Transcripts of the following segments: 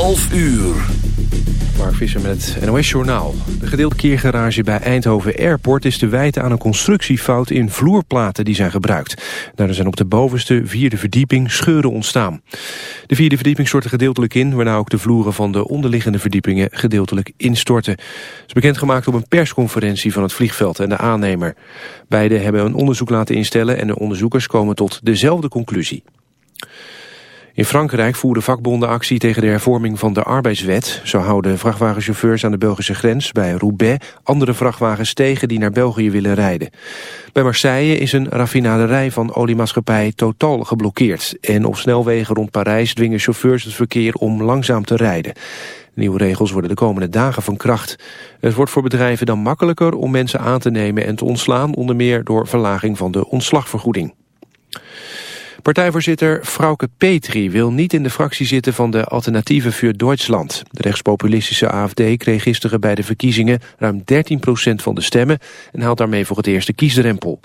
11 uur. Mark Visser met het NOS-journaal. De gedeelde keergarage bij Eindhoven Airport is te wijten aan een constructiefout in vloerplaten die zijn gebruikt. Daardoor zijn op de bovenste vierde verdieping scheuren ontstaan. De vierde verdieping stortte gedeeltelijk in, waarna ook de vloeren van de onderliggende verdiepingen gedeeltelijk instortten. Het is bekendgemaakt op een persconferentie van het vliegveld en de aannemer. Beide hebben een onderzoek laten instellen en de onderzoekers komen tot dezelfde conclusie. In Frankrijk voeren vakbonden actie tegen de hervorming van de arbeidswet. Zo houden vrachtwagenchauffeurs aan de Belgische grens bij Roubaix andere vrachtwagens tegen die naar België willen rijden. Bij Marseille is een raffinaderij van oliemaatschappij totaal geblokkeerd. En op snelwegen rond Parijs dwingen chauffeurs het verkeer om langzaam te rijden. De nieuwe regels worden de komende dagen van kracht. Het wordt voor bedrijven dan makkelijker om mensen aan te nemen en te ontslaan, onder meer door verlaging van de ontslagvergoeding. Partijvoorzitter Frauke Petri wil niet in de fractie zitten van de Alternatieve voor Duitsland. De rechtspopulistische AFD kreeg gisteren bij de verkiezingen ruim 13% van de stemmen en haalt daarmee voor het eerst de kiesdrempel.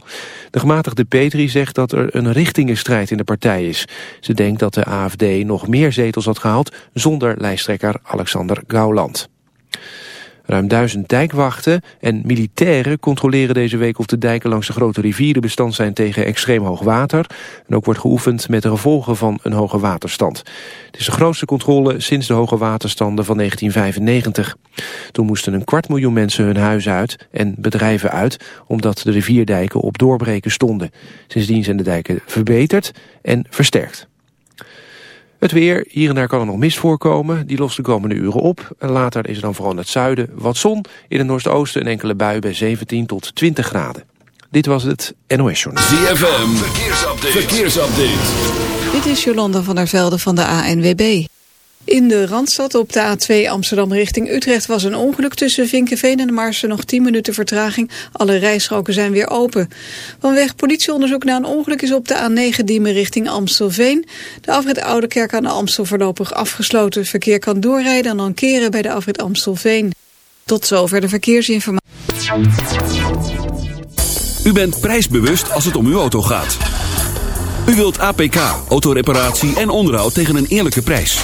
De gematigde Petri zegt dat er een richtingenstrijd in de partij is. Ze denkt dat de AFD nog meer zetels had gehaald zonder lijsttrekker Alexander Gauland. Ruim duizend dijkwachten en militairen controleren deze week of de dijken langs de grote rivieren bestand zijn tegen extreem hoog water. En ook wordt geoefend met de gevolgen van een hoge waterstand. Het is de grootste controle sinds de hoge waterstanden van 1995. Toen moesten een kwart miljoen mensen hun huis uit en bedrijven uit, omdat de rivierdijken op doorbreken stonden. Sindsdien zijn de dijken verbeterd en versterkt. Het weer, hier en daar kan er nog mist voorkomen. Die lost de komende uren op. En later is er dan vooral in het zuiden wat zon. In het noordoosten een enkele bui bij 17 tot 20 graden. Dit was het NOS Journal. ZFM, verkeersupdate. verkeersupdate. Dit is Jolanda van der Velde van de ANWB. In de Randstad op de A2 Amsterdam richting Utrecht was een ongeluk tussen Vinkenveen en Marsen nog 10 minuten vertraging. Alle rijstroken zijn weer open. Vanwege politieonderzoek na een ongeluk is op de A9 Diemen richting Amstelveen. De afrit Oudekerk aan de Amstel voorlopig afgesloten. Verkeer kan doorrijden en dan keren bij de afrit Amstelveen. Tot zover de verkeersinformatie. U bent prijsbewust als het om uw auto gaat. U wilt APK, autoreparatie en onderhoud tegen een eerlijke prijs.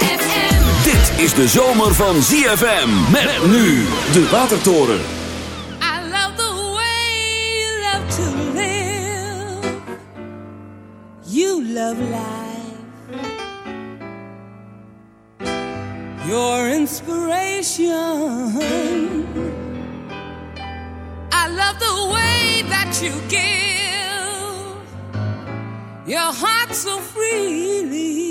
Is de zomer van ZFM. Met nu de Watertoren. I love the way you love to live. You love life. Your inspiration. I love the way that you give. Your heart so freely.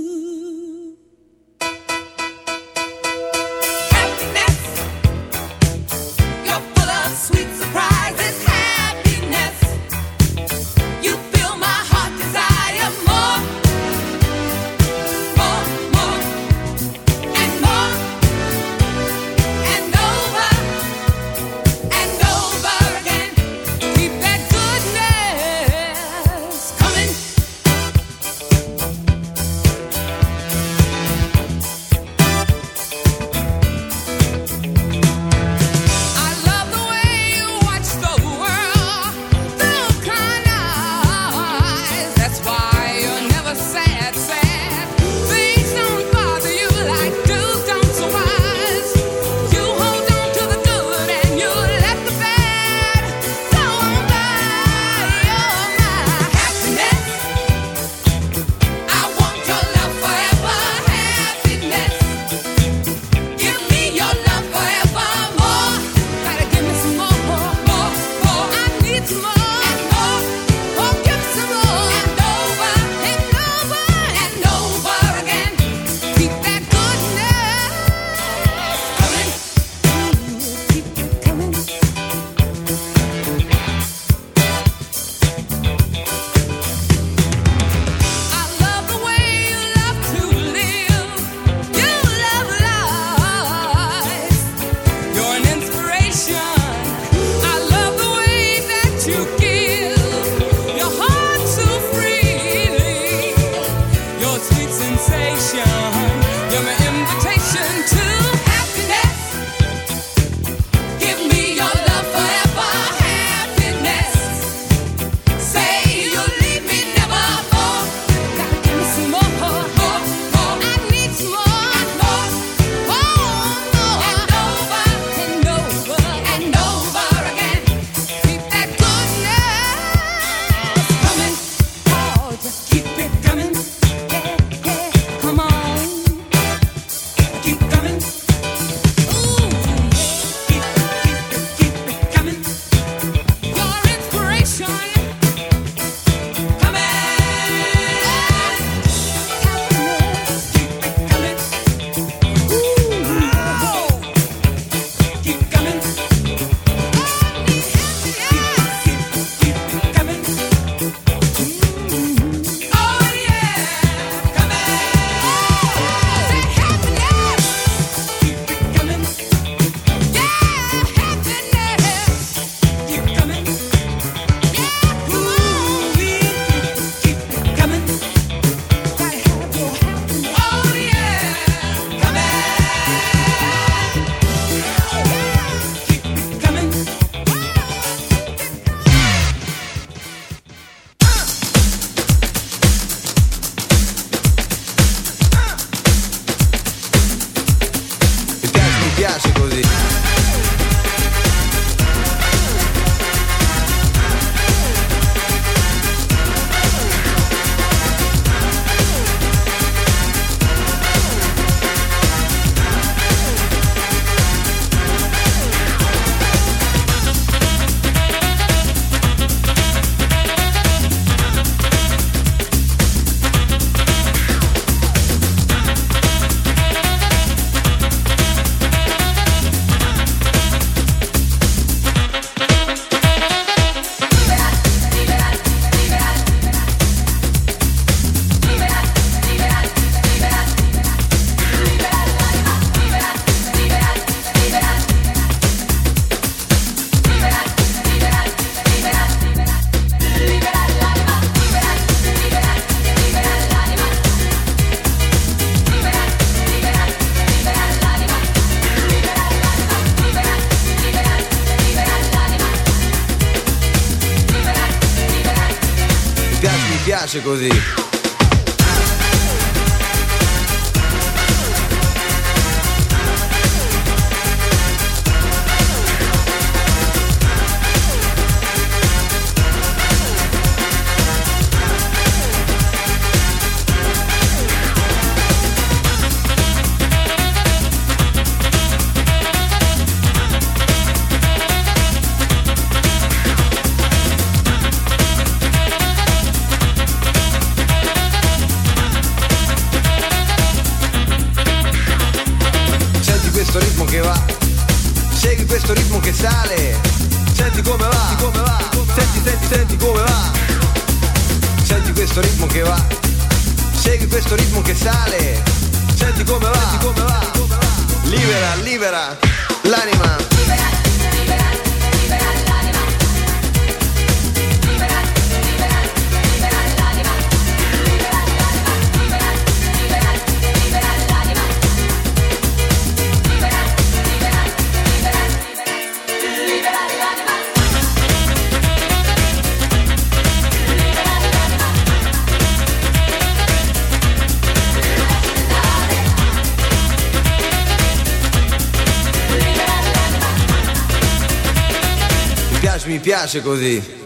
così. senti questo ritmo che va, segui questo ritmo che sale, senti come va, senti come va, libera, libera l'anima. Libera. piace così.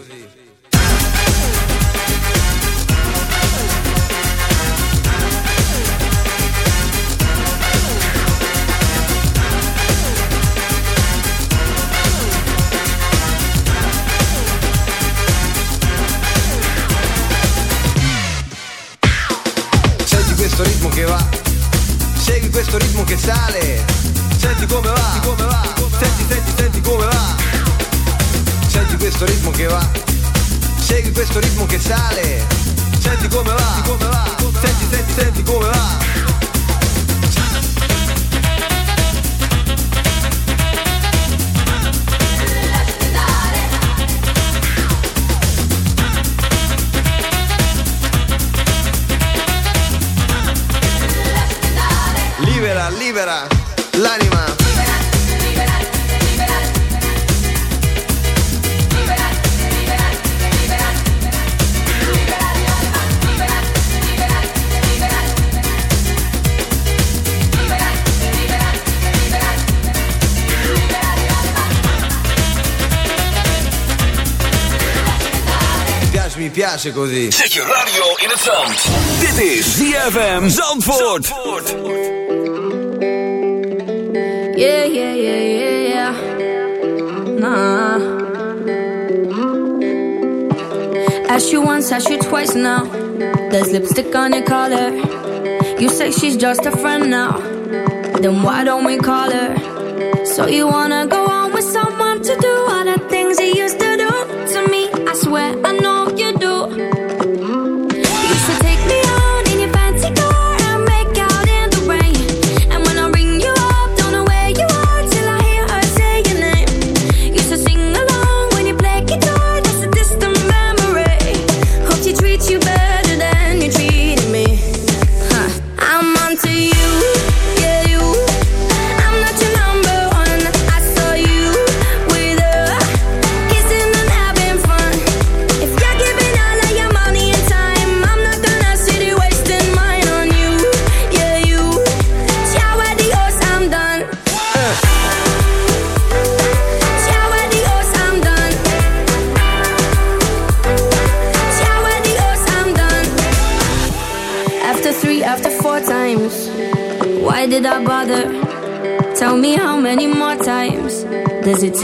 piace così. Zet je radio in het zand. Dit is ZFM Zandvoort. Zandvoort. Yeah, yeah, yeah, yeah, yeah. Nah. Ask you once, ask you twice now. There's lipstick on your collar. You say she's just a friend now. Then why don't we call her? So you wanna go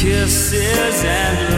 Kisses and lies.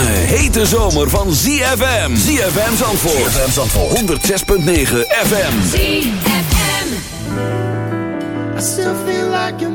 lange, hete zomer van ZFM. ZFM Zandvoort. ZFM Zandvoort. 106.9 FM. ZFM. I still feel like you're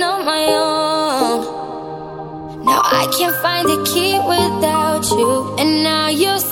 on my own. Now I can't find a key without you, and now you're.